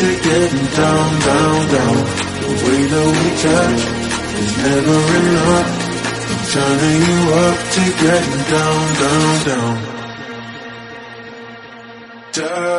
to getting down, down, down. The way that we touch is never enough I'm turning you up to getting down, down, down, down.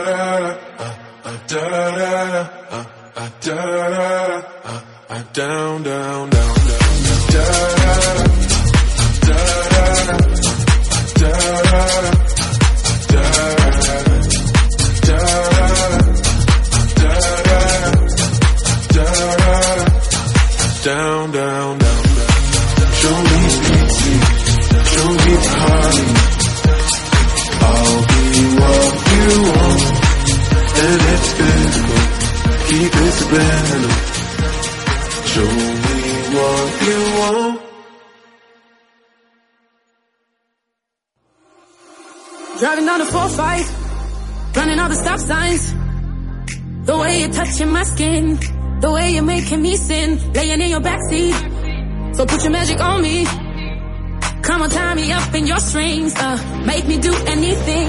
strings, uh, make me do anything.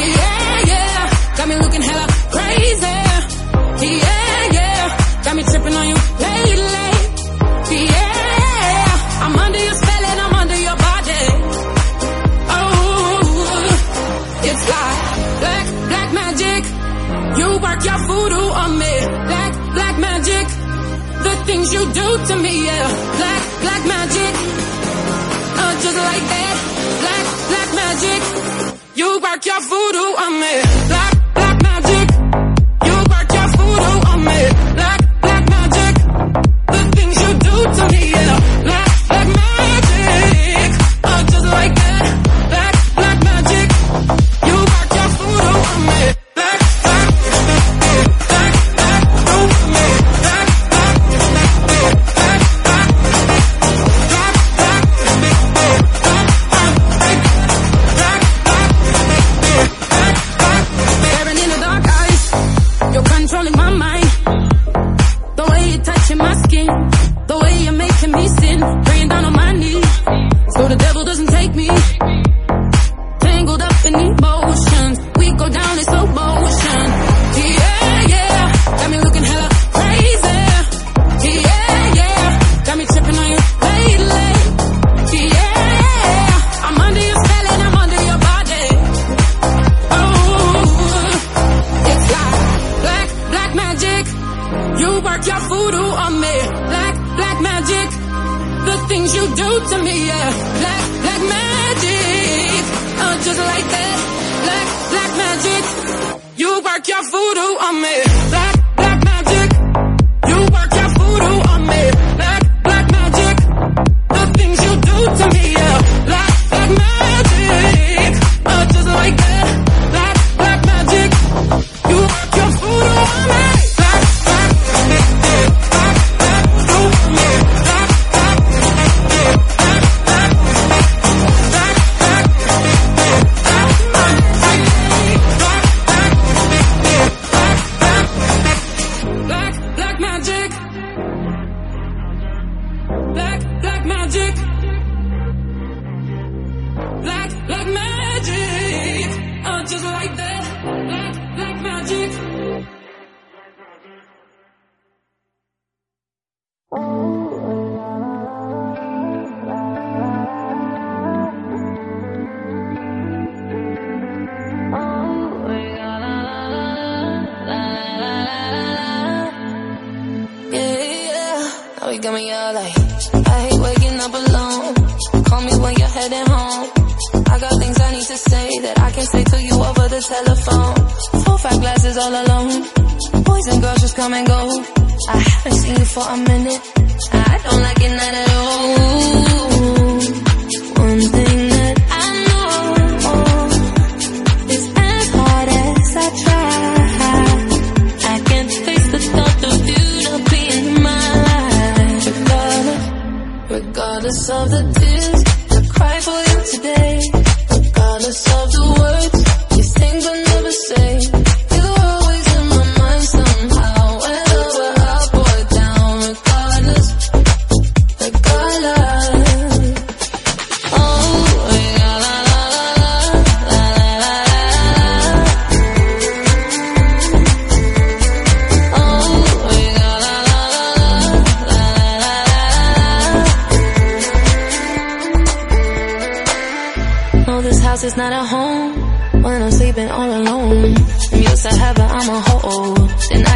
Yeah, yeah, got me looking hella crazy. Yeah, yeah, got me tripping on you lately. Yeah, I'm under your spell and I'm under your body. Oh, it's like black, black magic. You work your voodoo on me. Black, black magic. The things you do to me, yeah. Que a voodoo. I'm in. Like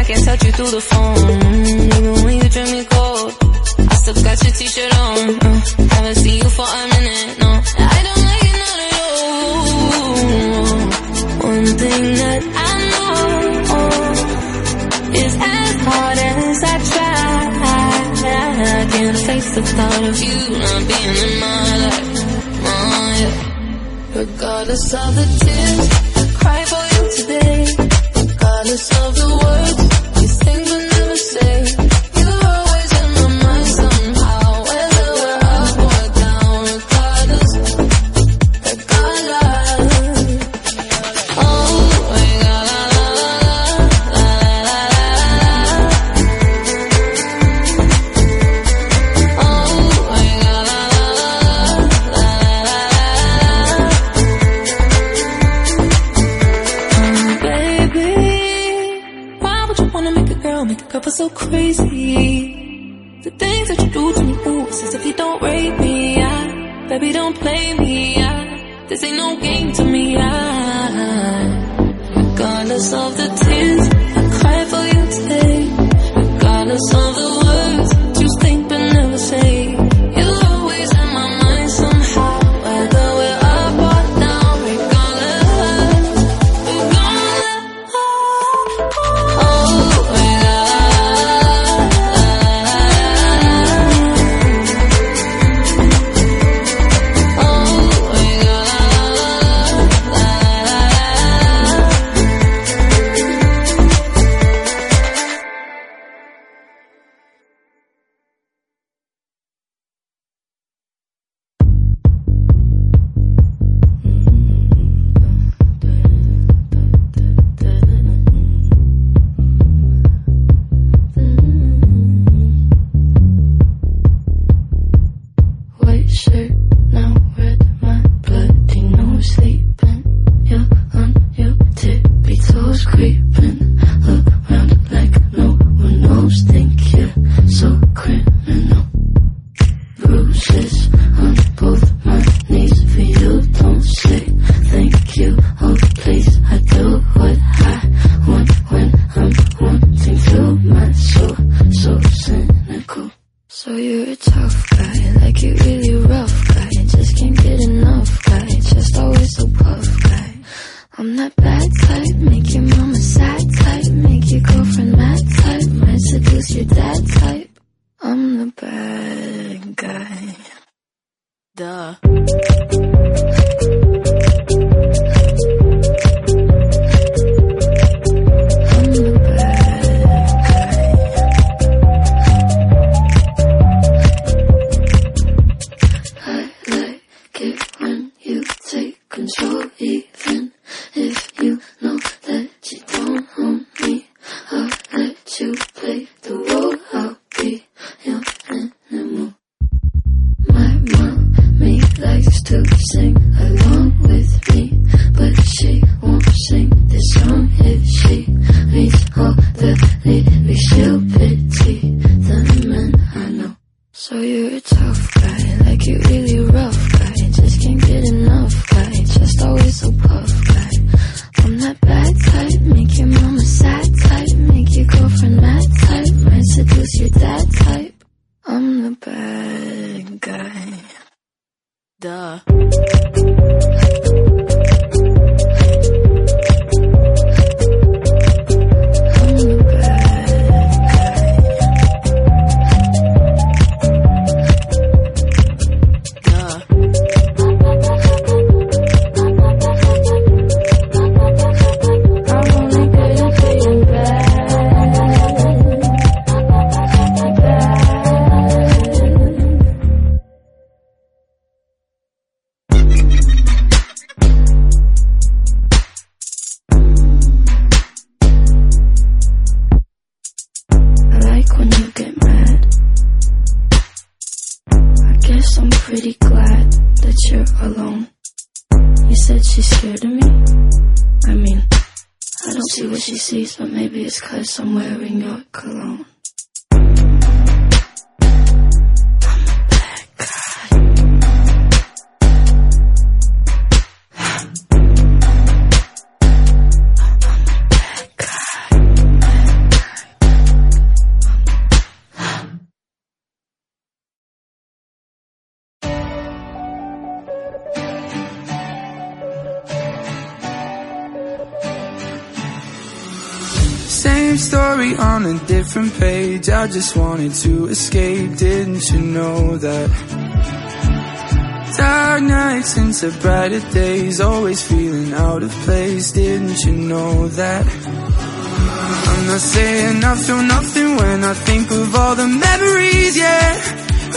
can touch you through the phone. Even when you drink me cold, I still got your t-shirt on. Uh, haven't seen you for a minute, no. I don't like it, not at all. One thing that I know is as hard as I try, I can't face the thought of you not being in my life. Oh. Regardless of the tears. Page. I just wanted to escape. Didn't you know that? Dark nights into brighter days. Always feeling out of place. Didn't you know that? I'm not saying I feel nothing when I think of all the memories, yeah.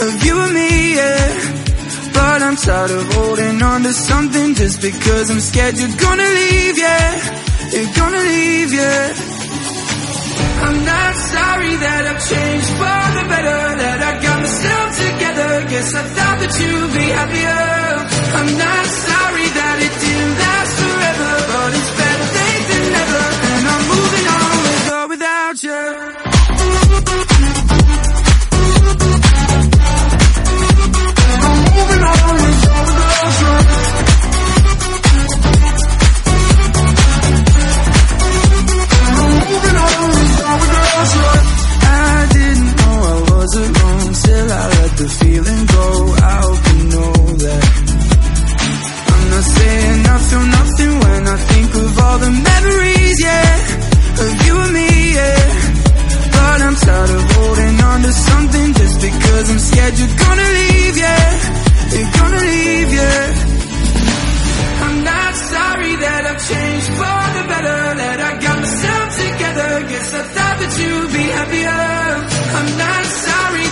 Of you and me, yeah. But I'm tired of holding on to something just because I'm scared you're gonna leave, yeah. You're gonna leave, yeah. I'm not sorry that I've changed for the better, that I got myself together. Guess I thought that you'd be happier. I'm not sorry that it didn't last forever, but it's better late than never. And I'm moving on with or without you. all the memories, yeah, of you and me, yeah. But I'm tired of holding on to something just because I'm scared you're gonna leave, yeah. You're gonna leave, yeah. I'm not sorry that I've changed for the better, that I got myself together. Guess I thought that you'd be happier. I'm not sorry.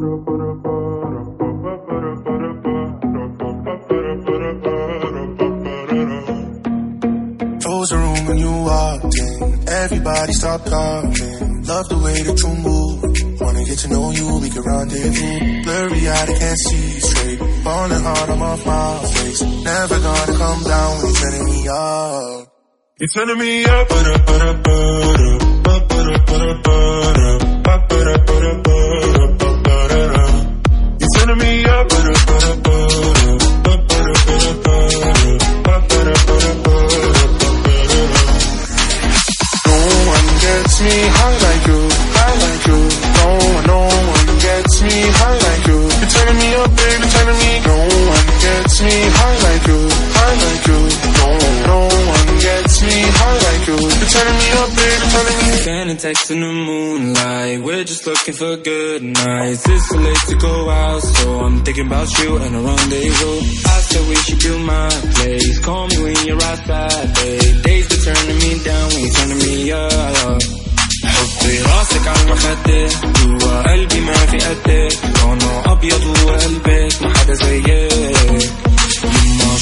Chose the room when you walked in. Everybody stop talking. Love the way that you move. Wanna get to know you, we can rendezvous. Blurry eyed, I can't see straight. Falling hard, I'm off my face. Never gonna come down when you're turning me up. You're turning me up. Ba-da, ba-da, ba-da. Ba-da, ba-da, ba-da. Ba-da, ba-da, ba-da. text in the moonlight. We're just looking for good nights. It's too late to go out So I'm thinking about you and a rendezvous. I said we should do my place. Call me when you're outside, babe Days are turning me down when you're turning me up. حطي راسك عالمخدة جوا قلبي ما في قدك لونه أبيض وقلبك ما حدا زيك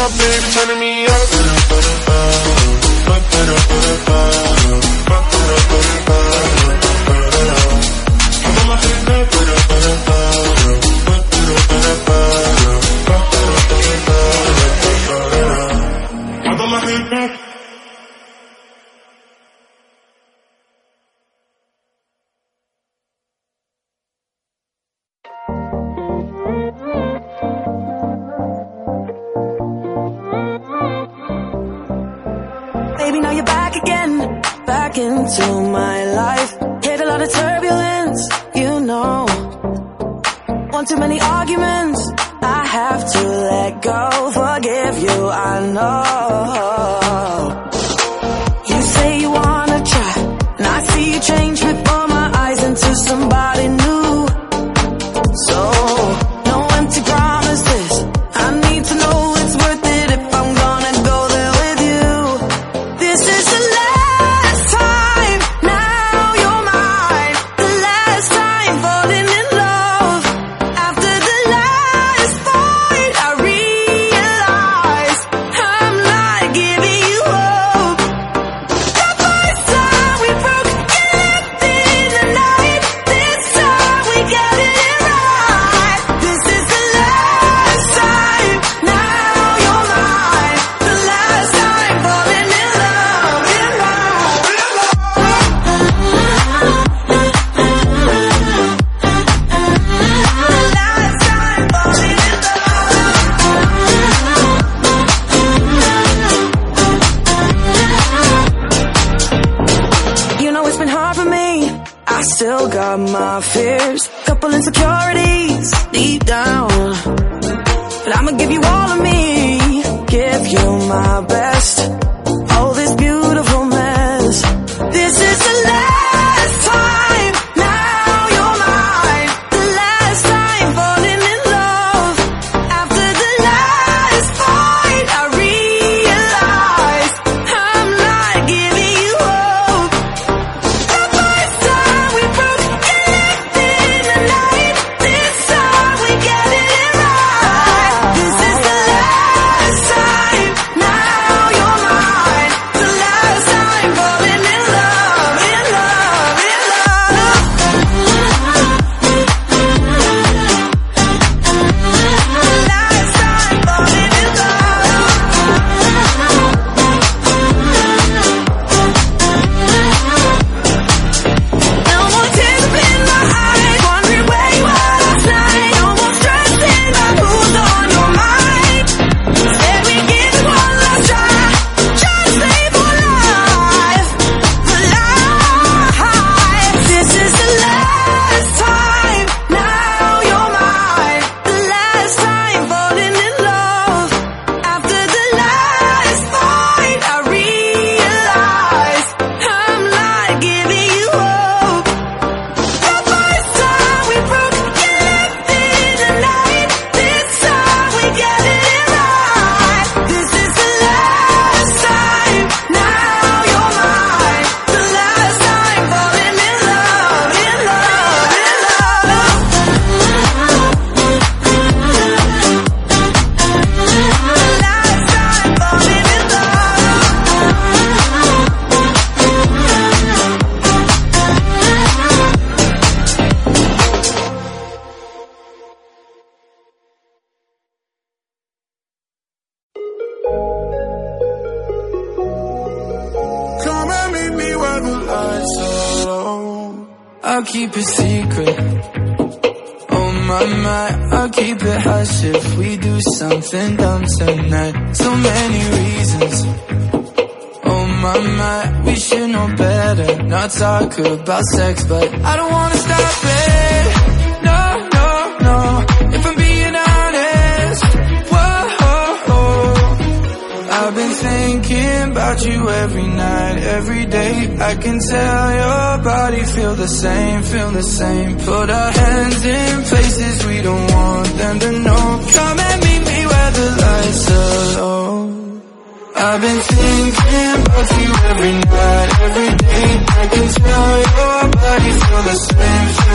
up, baby, turning me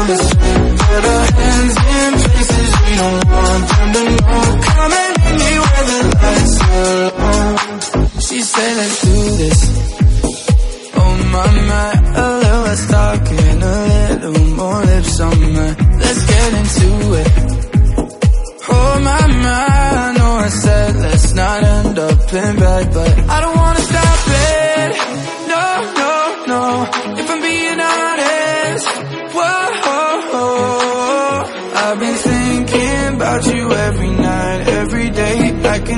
Put our hands we don't want them to know. Come and meet me where the lights are. She said, let's do this. Oh my my, a little a little more lips on my. Let's get into it. Oh my my, I know I said let's not end up in bed, but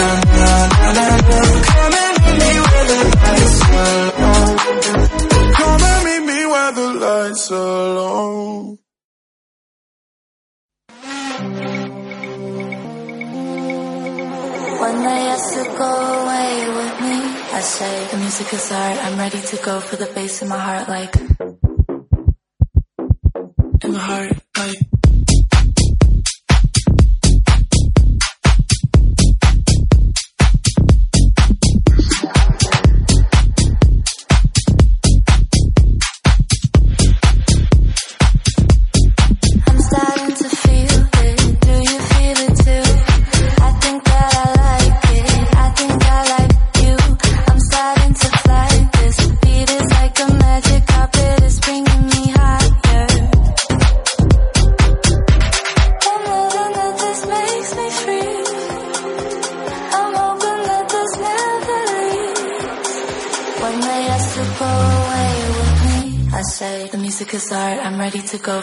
na na na The music is art. I'm ready to go for the bass in my heart, like In my heart, like.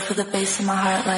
For the bass in my heart, like.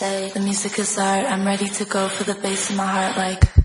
Say the music is art. I'm ready to go for the bass in my heart, like.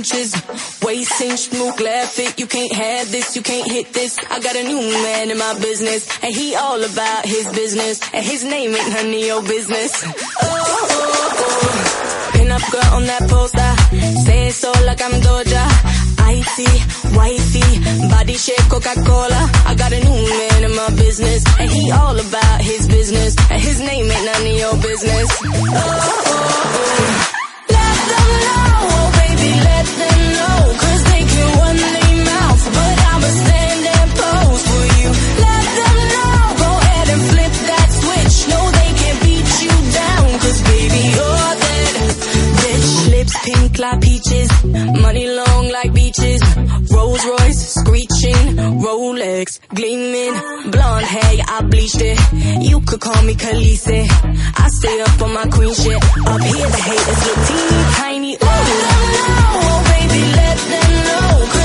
Inches, waist inch, new glare fit. You can't have this, you can't hit this. I got a new man in my business, and he all about his business, and his name ain't none of your business. Oh, oh, oh. Pin up girl on that poster, say it so like I'm Doja. Icy, wifey, body shape Coca-Cola. I got a new man in my business, and he all about his business, and his name ain't none of your business. Oh, oh, oh. Let them know, up on my queen shit. Up here, the haters look teeny tiny. Ooh. Let them oh let them know,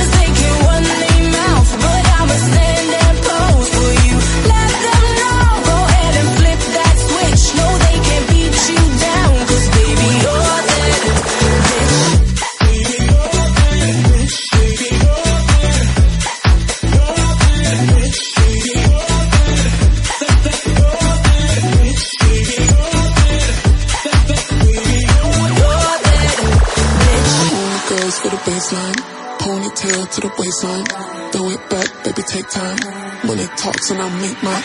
Ponytail to the waistline. Throw it back, baby, take time. Money talks and I make my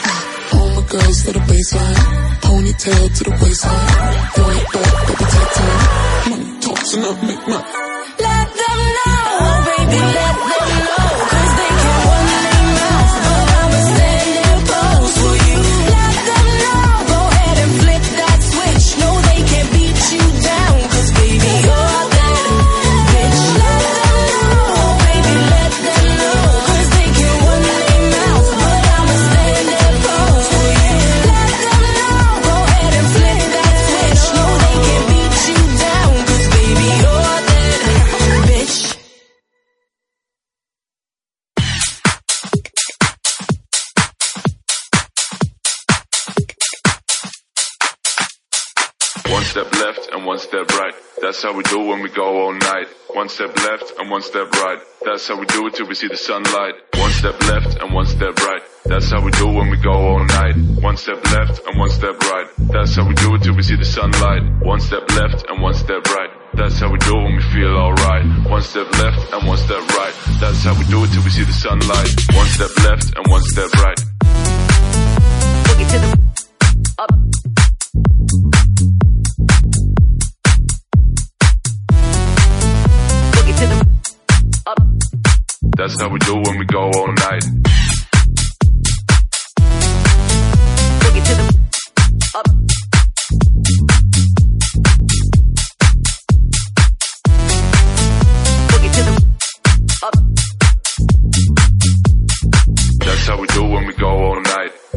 All my girls for the baseline. Ponytail to the waistline. Throw it back, baby, take time. Money talks and I make my Let them know, oh baby, let them step left and one step right. That's how we do when we go all night. One step left and one step right. That's how we do it till we see the sunlight. One step left and one step right. That's how we do when we go all night. One step left and one step right. That's how we do it till we see the sunlight. One step left and one step right. That's how we do when we feel alright. One step left and one step right. That's how we do it till we see the sunlight. One step left and one step right. Boogie to the That's how we do when we go all night.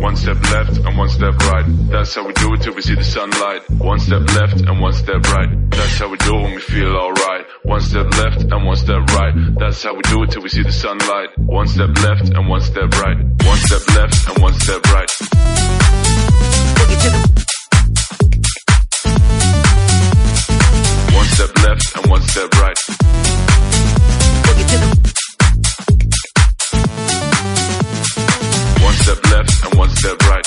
One step left and one step right. That's how we do it till we see the sunlight. One step left and one step right. That's how we do it when we feel alright. One step left and one step right. That's how we do it till we see the sunlight. One step left and one step right. One step left and one step right. One step left and one step right. Step left and one step right.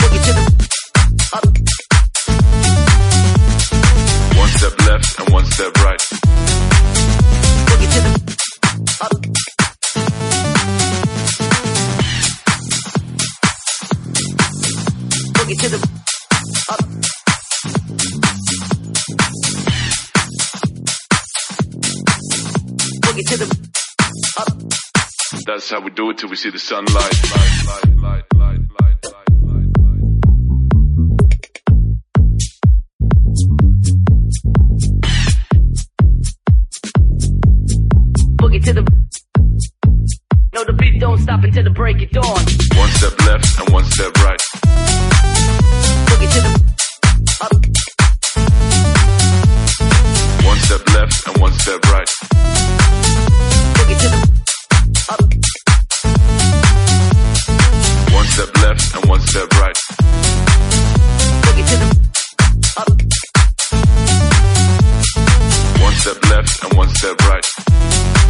boogie to the up. One step left and one step right. That's how we do it till we see the sunlight. Light, light, light, light, light, light, light, light. Boogie to the. No, the beat don't stop until the break of dawn. One step left and one step right. Boogie to the up. One step left and one step right. and one step right. Boogie to the up. One step left and one step right.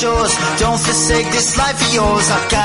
shores. Don't forsake this life of yours. I've got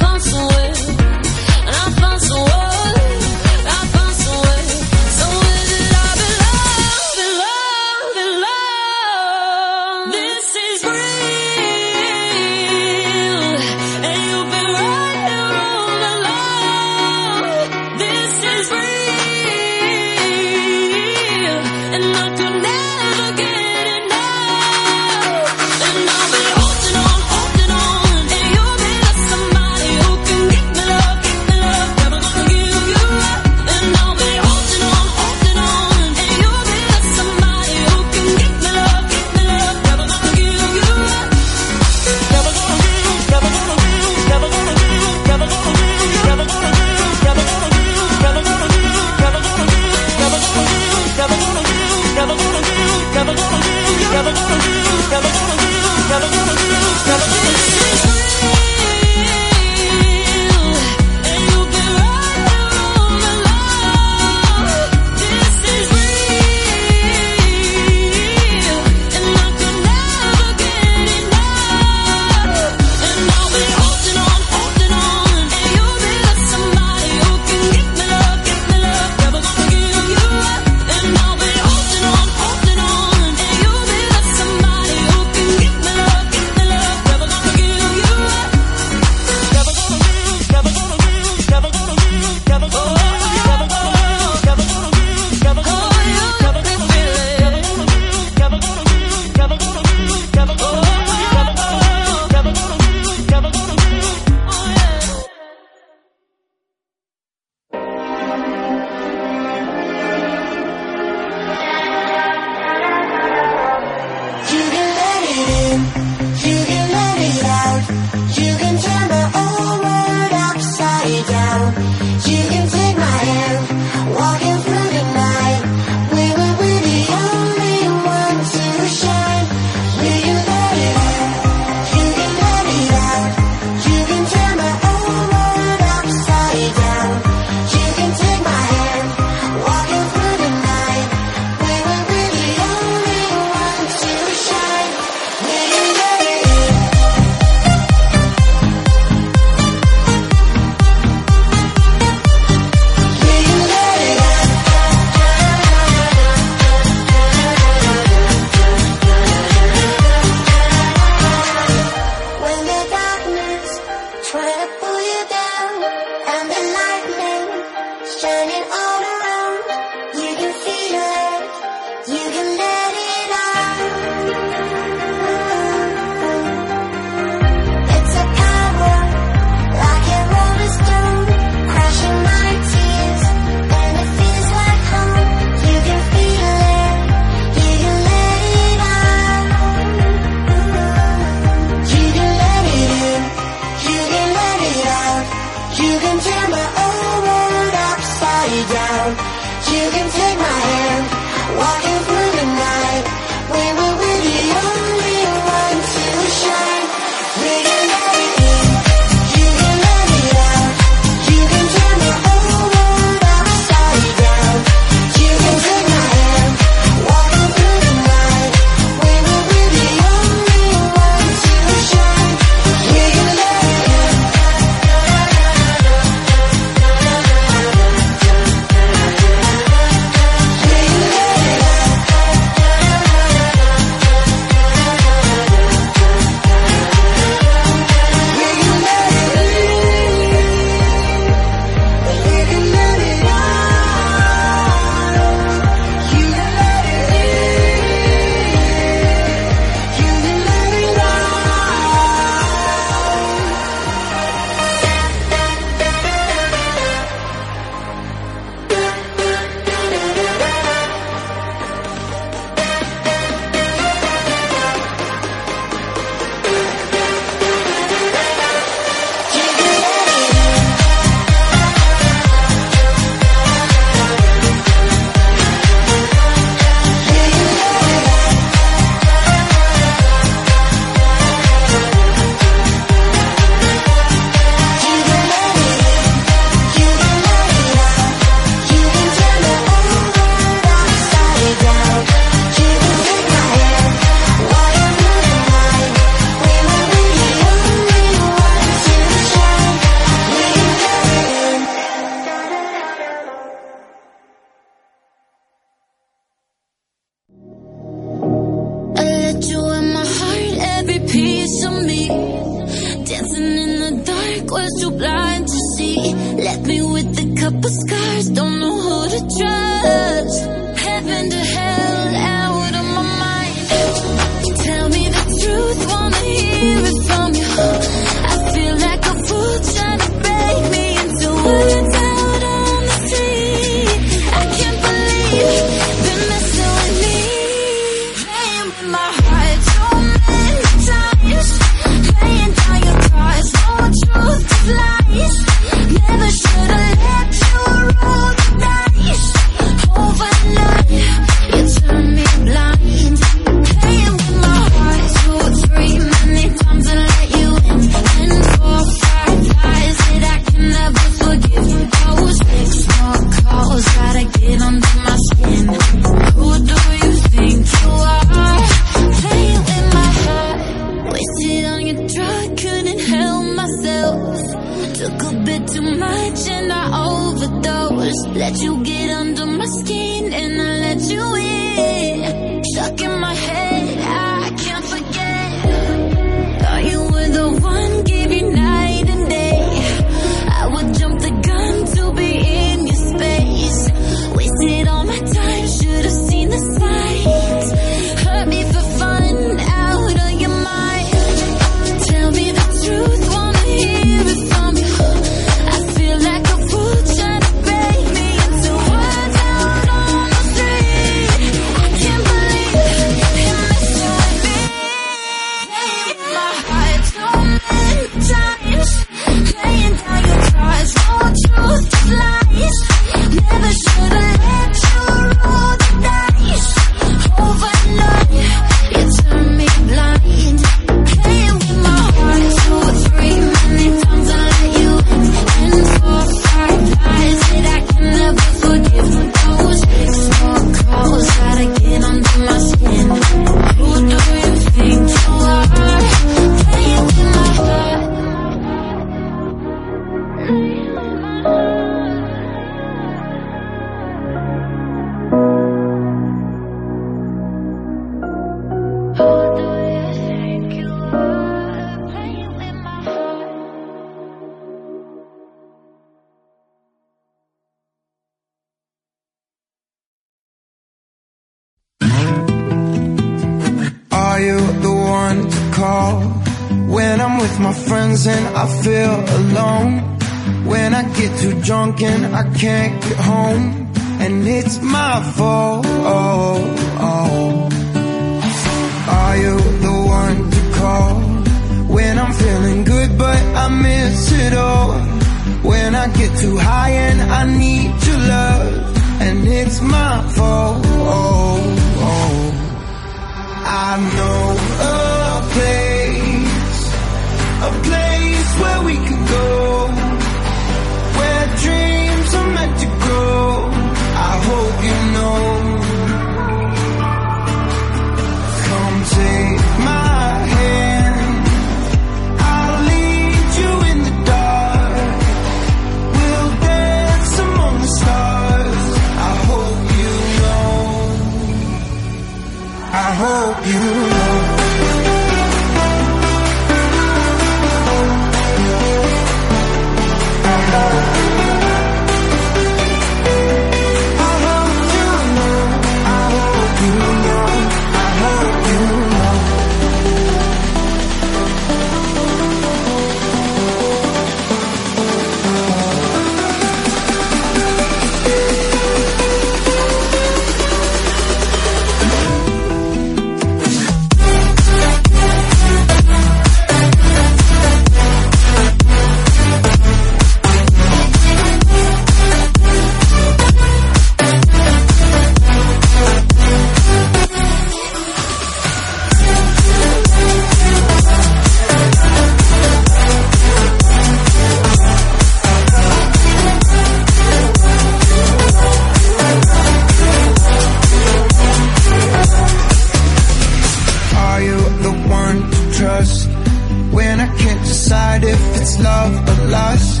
When I can't decide if it's love or lust.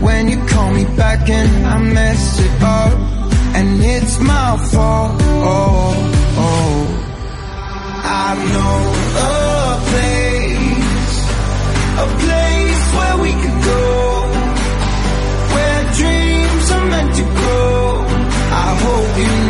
When you call me back and I mess it up. And it's my fault. Oh, oh. I know a place. A place where we could go. Where dreams are meant to grow. I hope you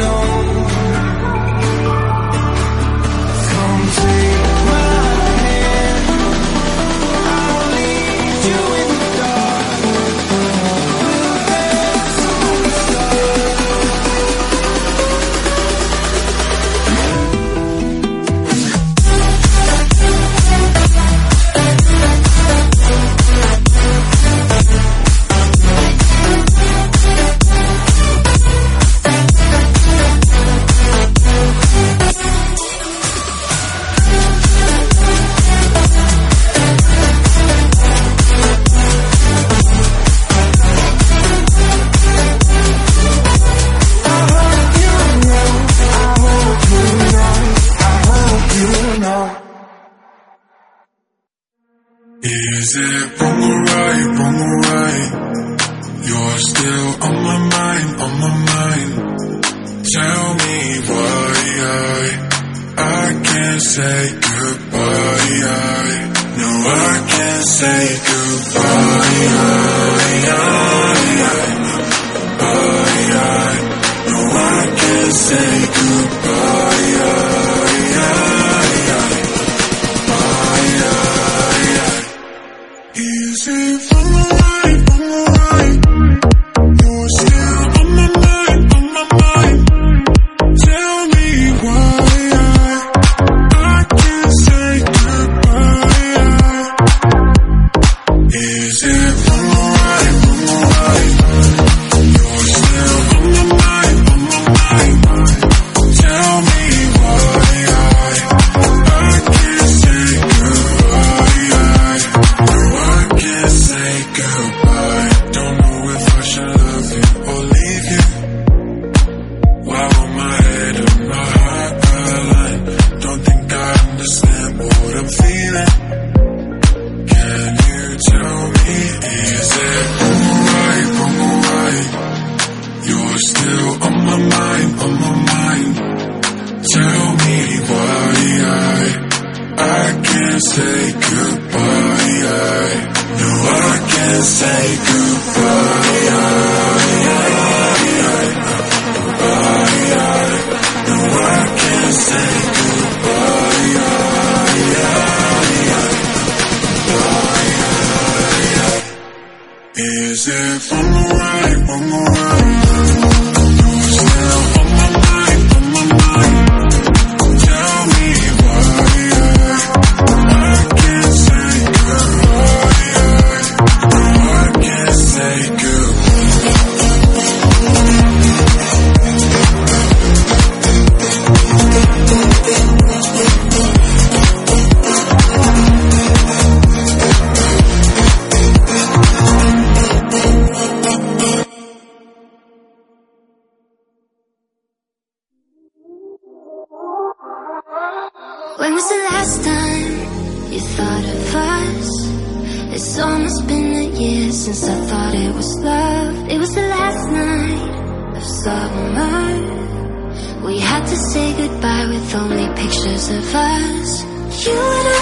say goodbye. say goodbye with only pictures of us. You and I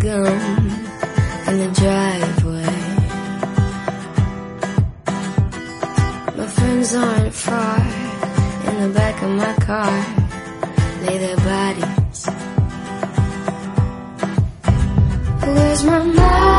gum in the driveway. My friends aren't far in the back of my car, lay their bodies. Where's my mind?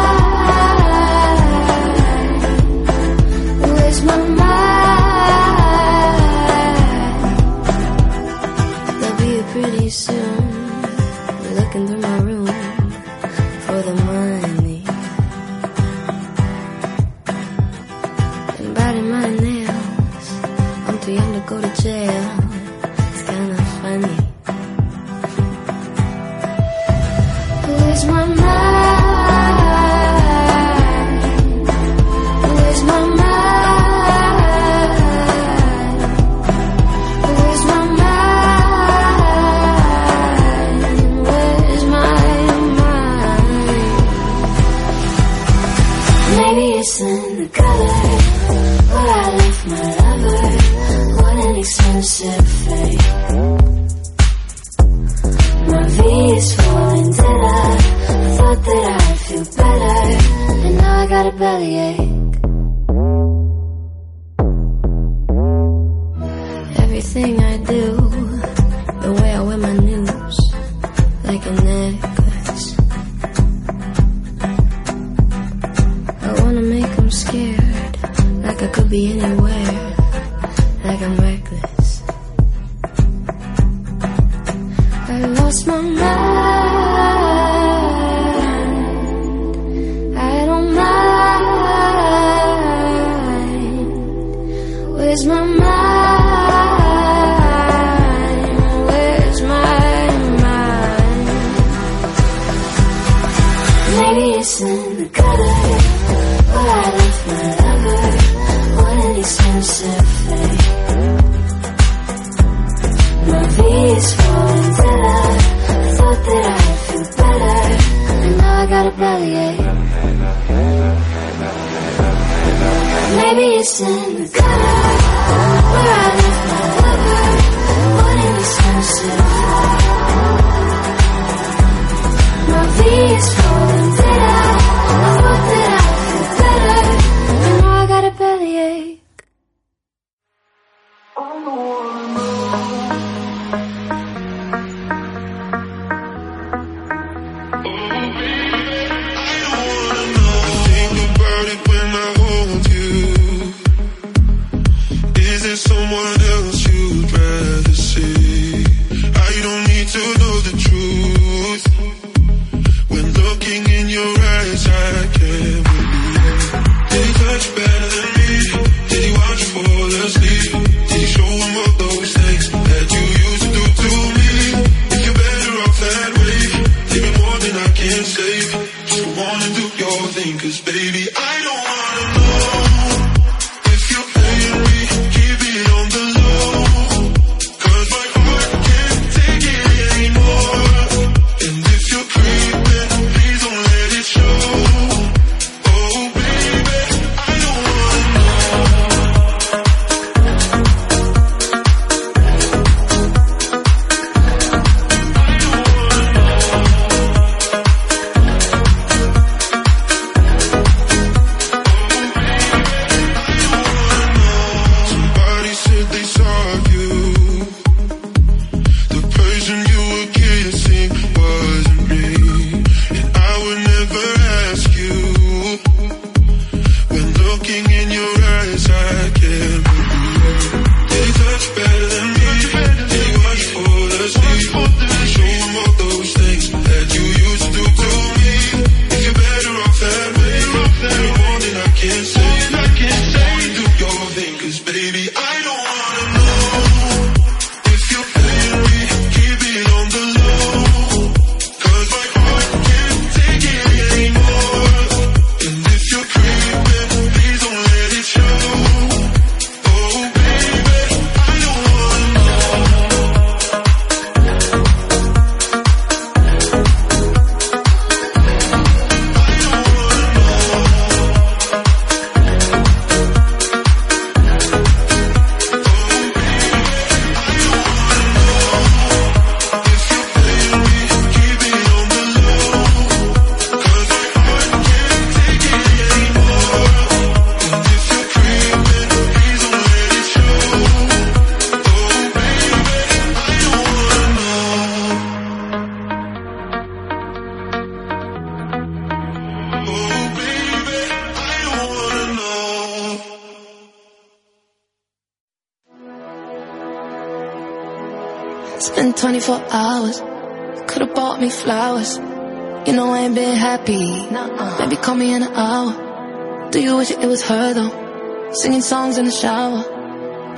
her though. Singing songs in the shower.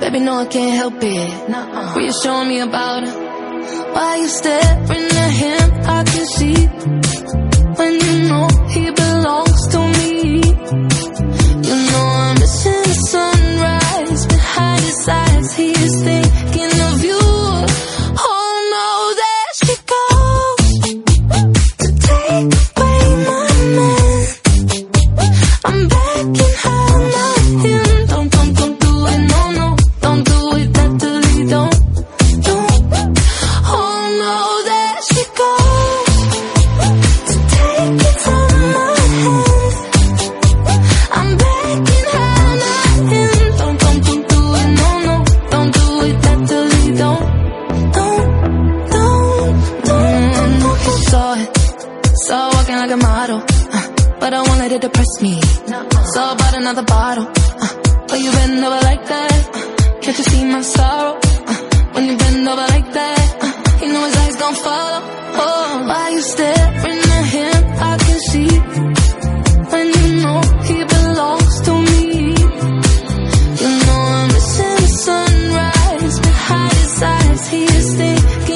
Baby, no, I can't help it. Uh. Were you showing me about her? Why you still? You they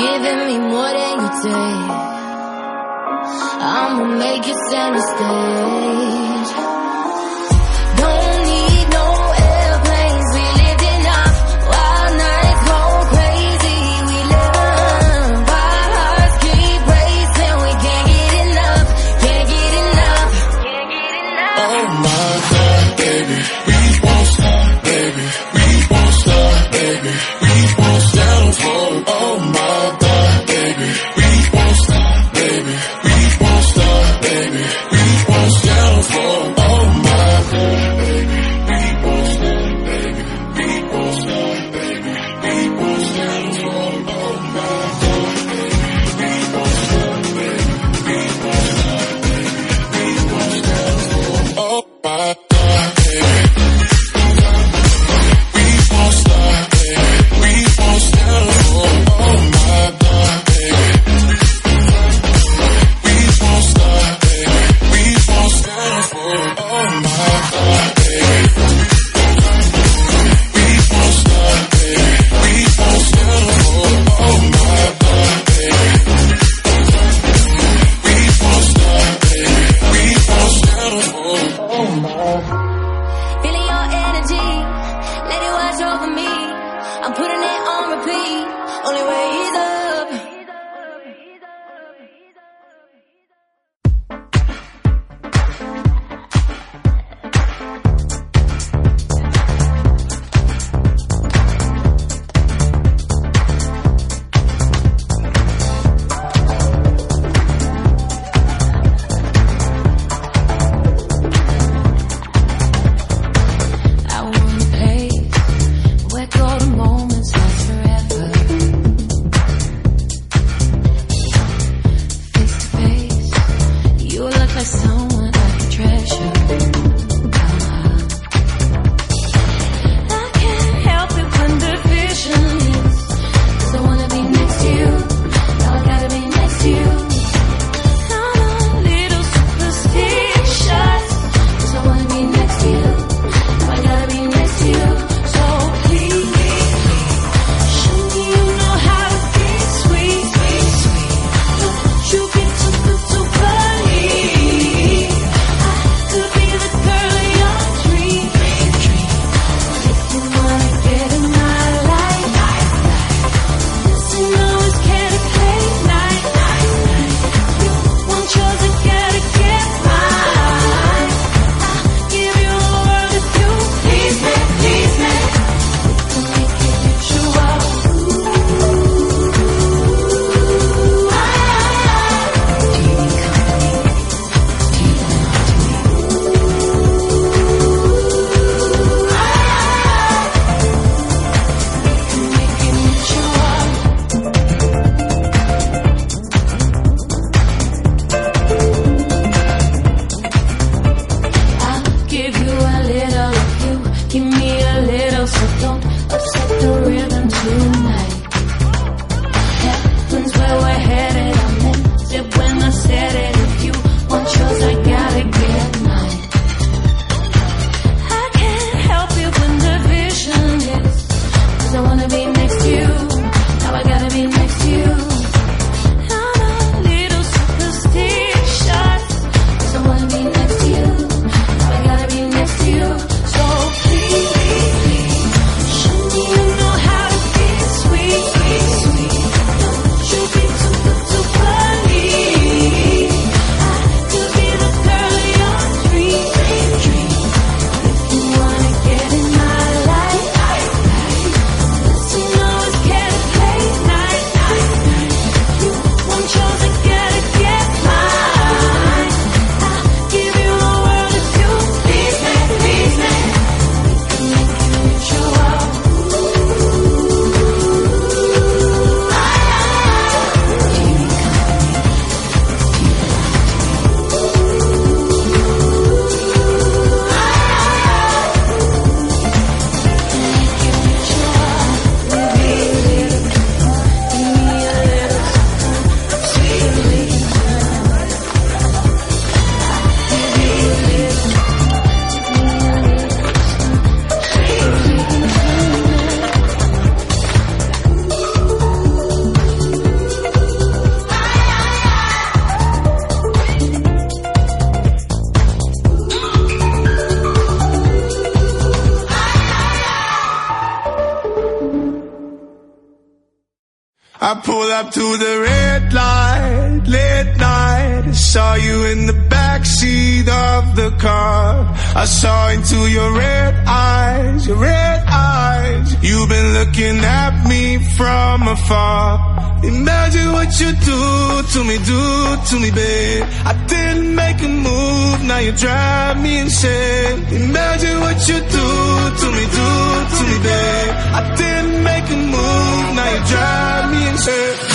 giving me more than you take. I'ma make you stand the stage. so don't upset the rhythm. up to the red light, late night. I saw you in the backseat of the car. I saw into your red eyes, your red eyes. You've been looking at me from afar. Imagine what you do to me, do to me, babe. I didn't make a move, now you drive me insane. Imagine what you do to me, do to me, babe. I didn't make a move, now you drive me insane.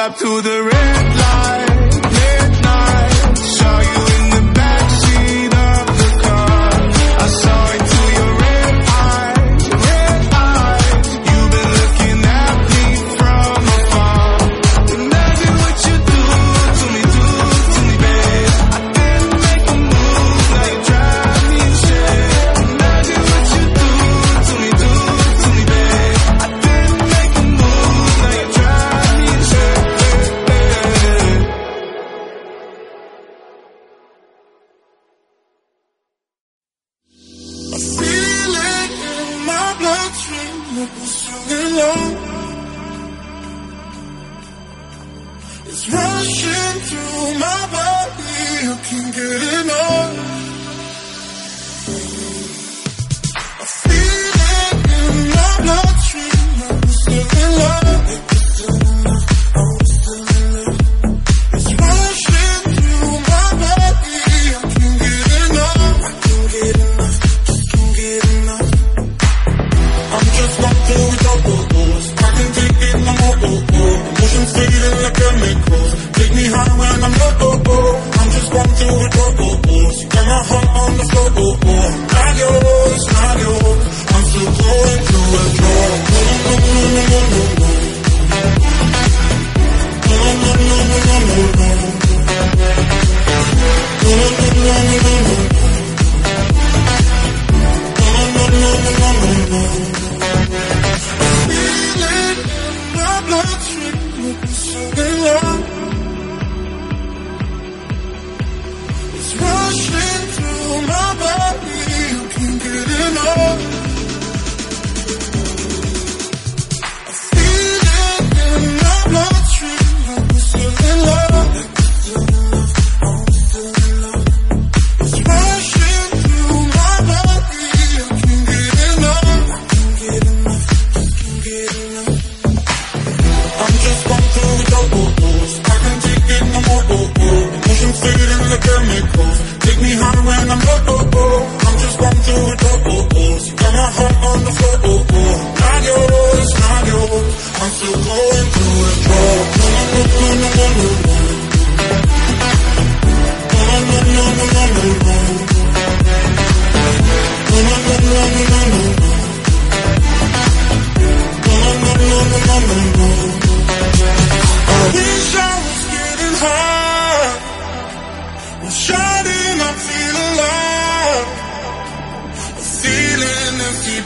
up to the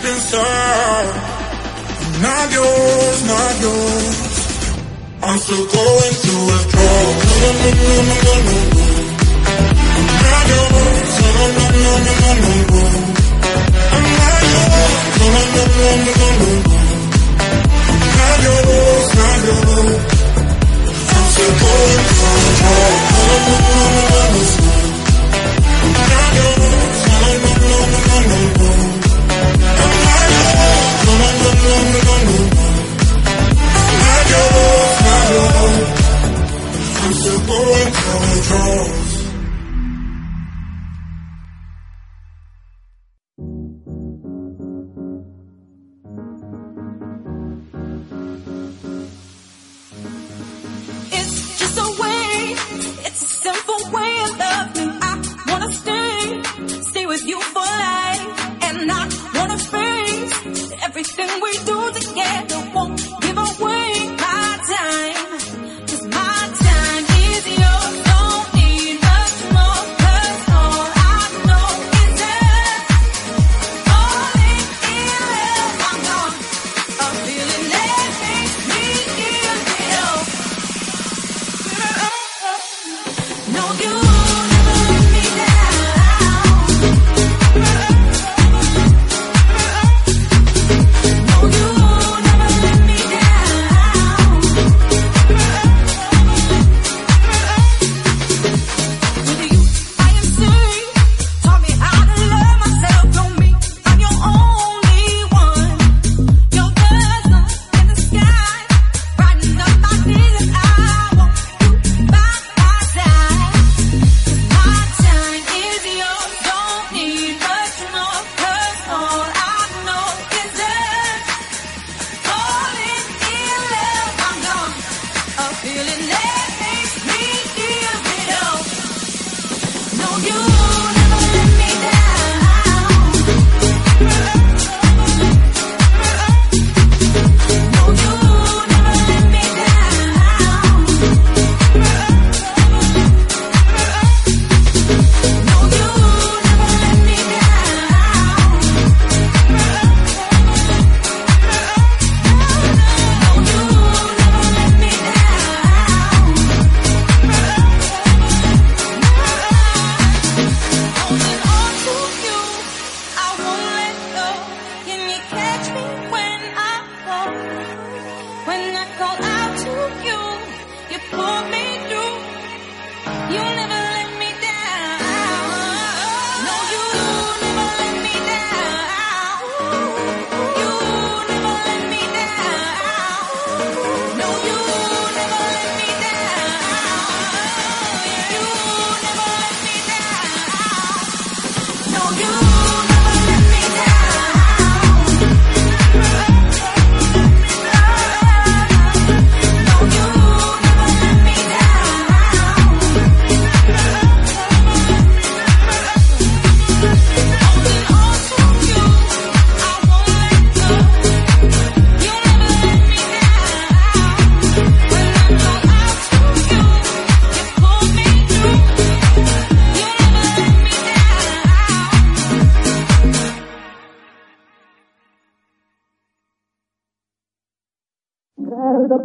inside. Not yours, not yours. I'm still going to withdraw. No, no, no, no, no, no, no. I'm not yours. No, no, no, no, no, no, no. I'm not yours. No, no, no, no, no, no, no. I'm not yours, not yours. I'm still going to withdraw. No, no, no, no, no, no, no. I'm not yours. No, no, no, no, no, no, no. I'm still going, going, going.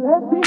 let me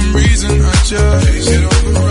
some reason I just hit on the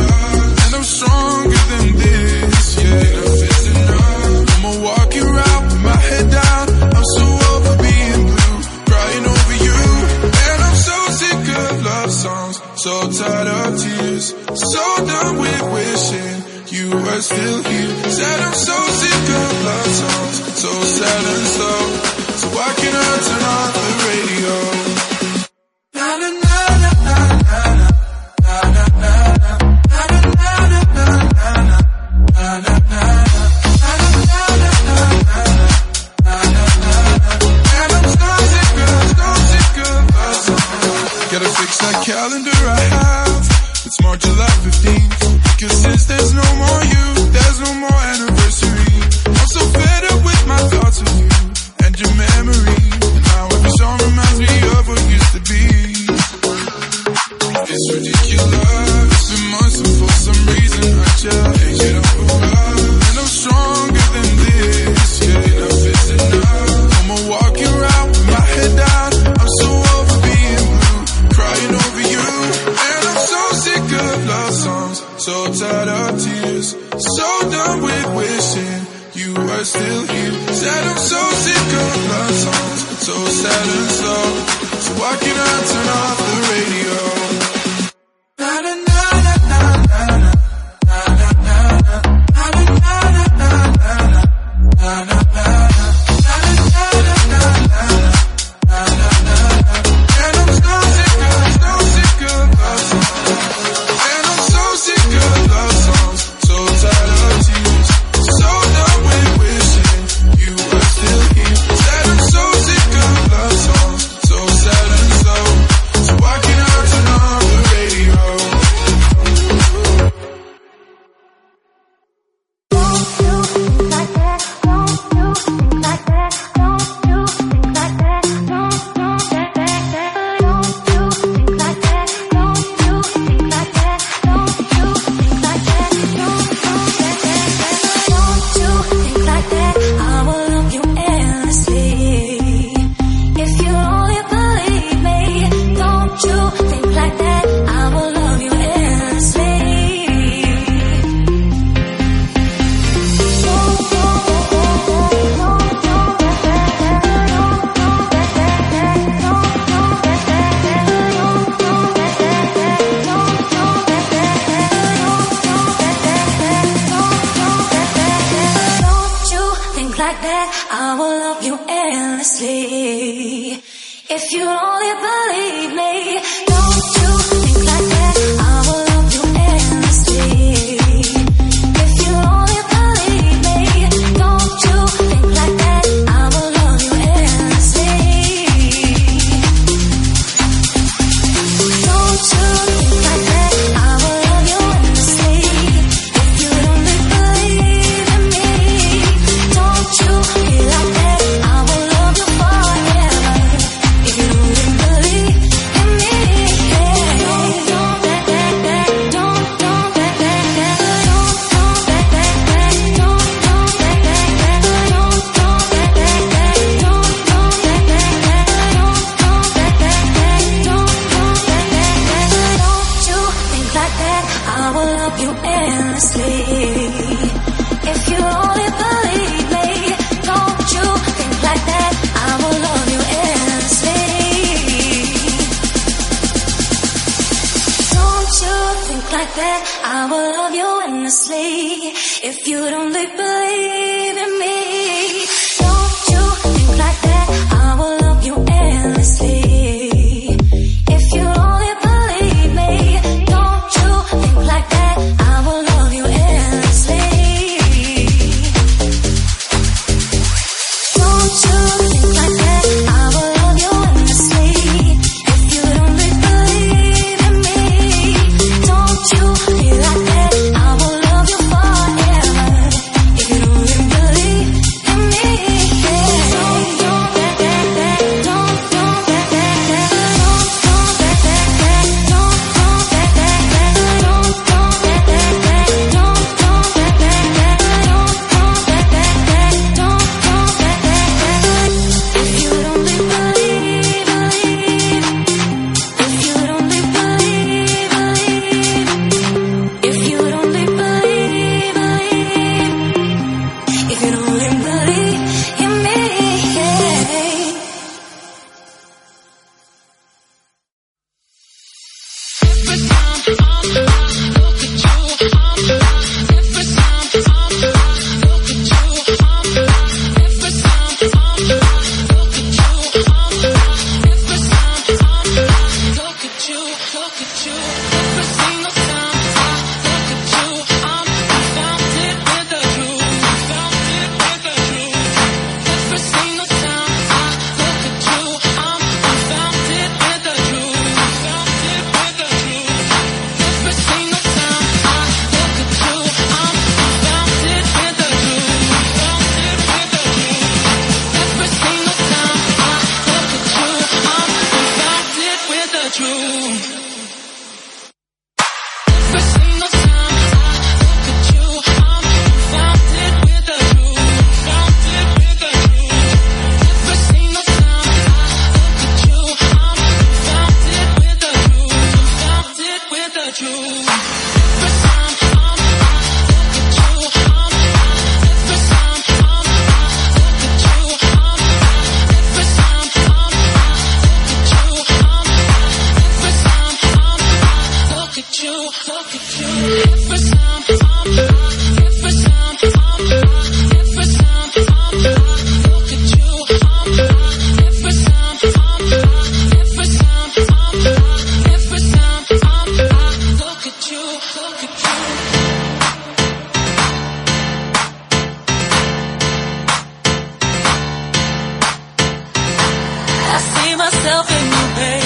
I see myself in you, baby,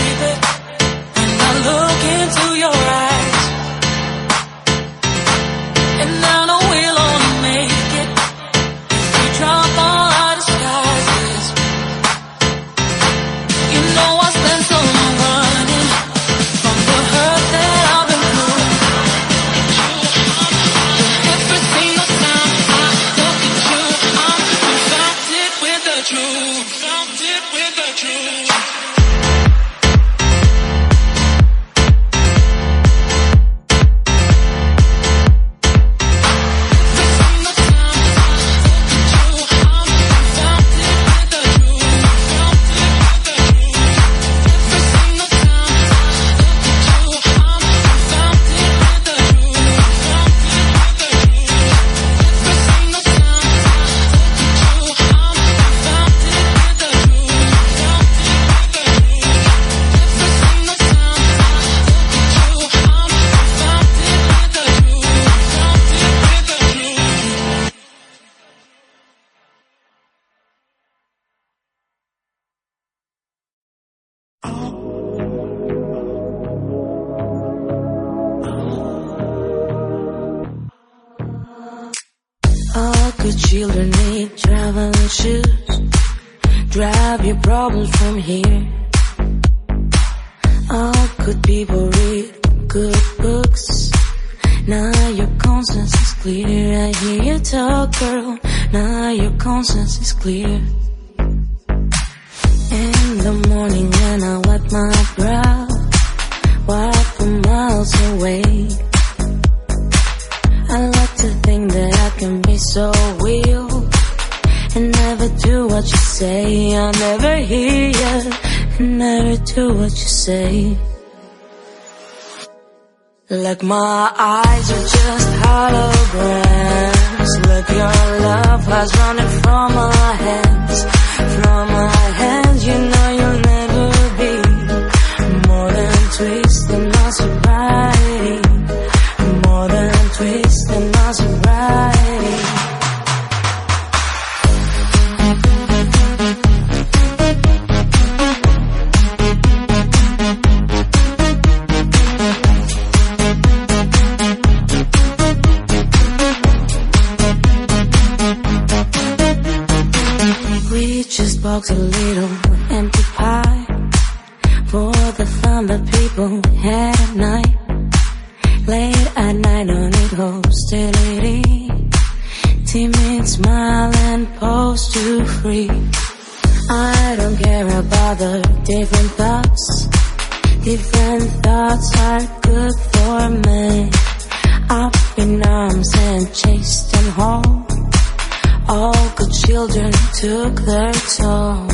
Look, my eyes are just holograms. Look, your love has run thoughts are good for me. Up in arms and chased them home. All good children took their toll.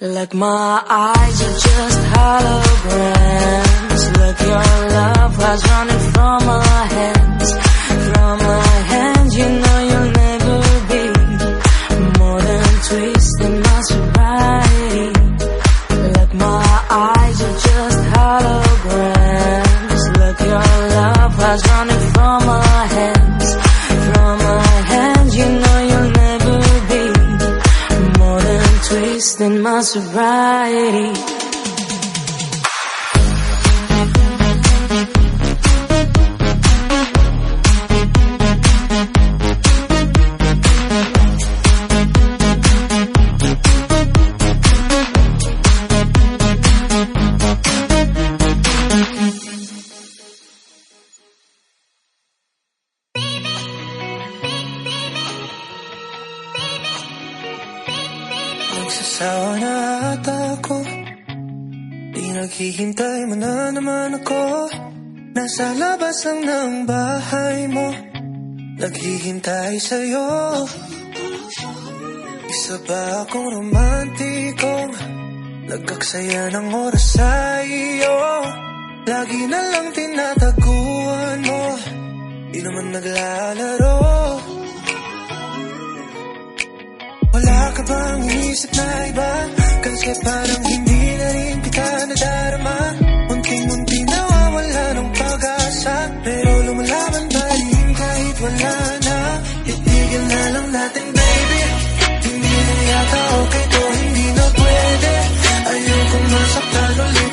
Like my eyes are just holograms. Like your love was running from us. ng oras sa iyo Lagi na lang tinataguan mo. Di naman naglalaro. Wala ka bang inisip na iba? Kasi parang hindi na rin kita nadala nos ataron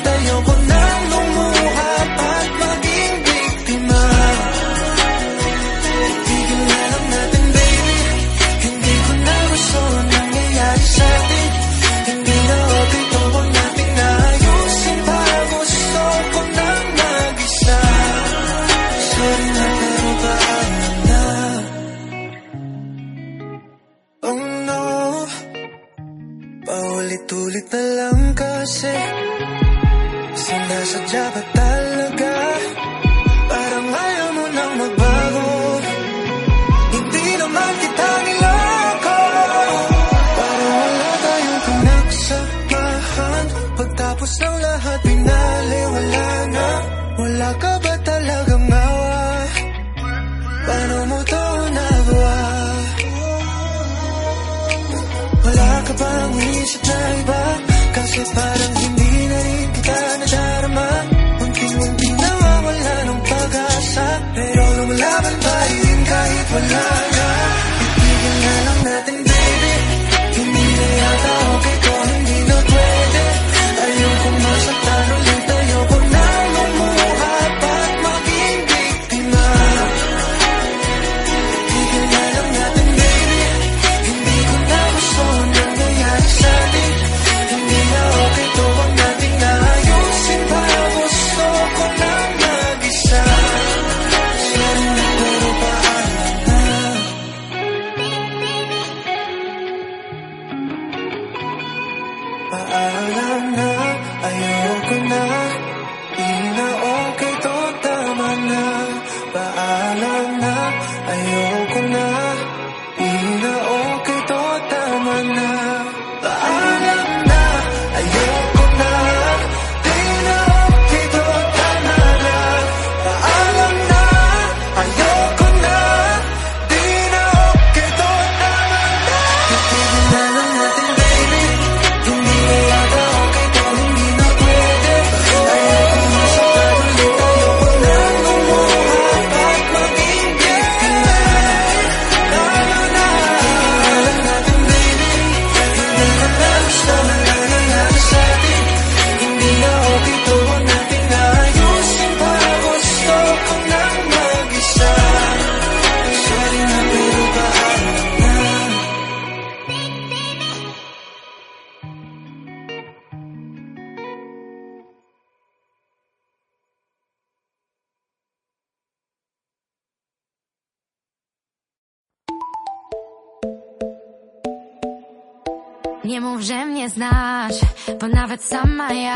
nawet sama ja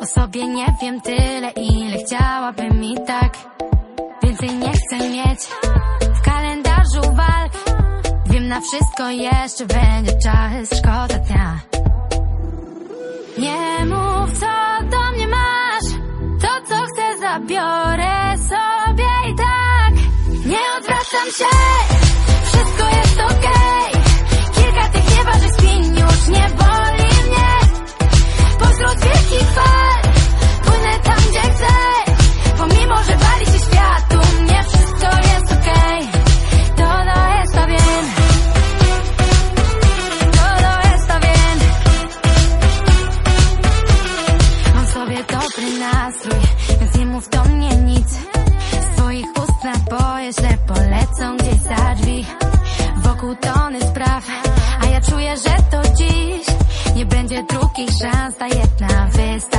o sobie nie wiem tyle, ile chciałabym i tak. Więcej nie chcę mieć w kalendarzu walk. Wiem na wszystko jeszcze będzie czas, szkoda dnia. Nie mów, co do mnie masz, to co chcę zabiorę sobie i tak. Nie odwracam się, Płynę tam, gdzie chcę. Pomimo, że wali się światu, nie wszystko jest okej. Todo está bien. Todo está bien. Mam sobie dobry nastrój, więc nie mów do mnie nic. Z twoich ust naboje źle polecą gdzieś za drzwi. Wokół tony spraw, a ja czuję, że to dziś będzie drugich szans, ta jedna wystarczy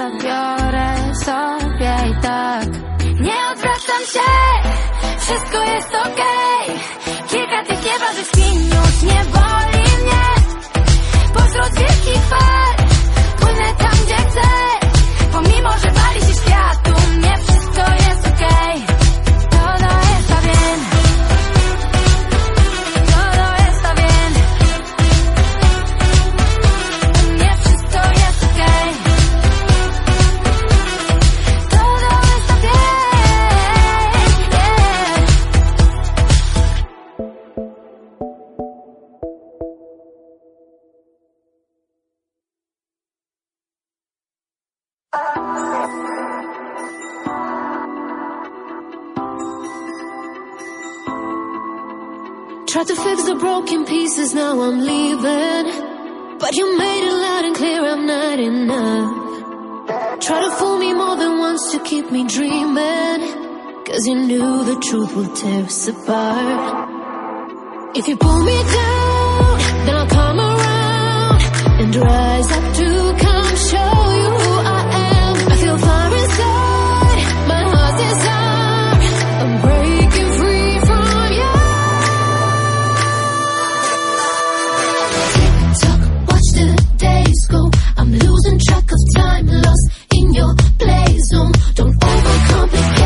zabiorę sobie i tak. Nie odwracam się. Wszystko jest okej. Kilka tych nieważnych pieces, now I'm leaving. But you made it loud and clear I'm not enough. Try to fool me more than once to keep me dreaming. Cause you knew the truth will tear us apart. If you pull me down, then I'll come around and rise up to Thank you.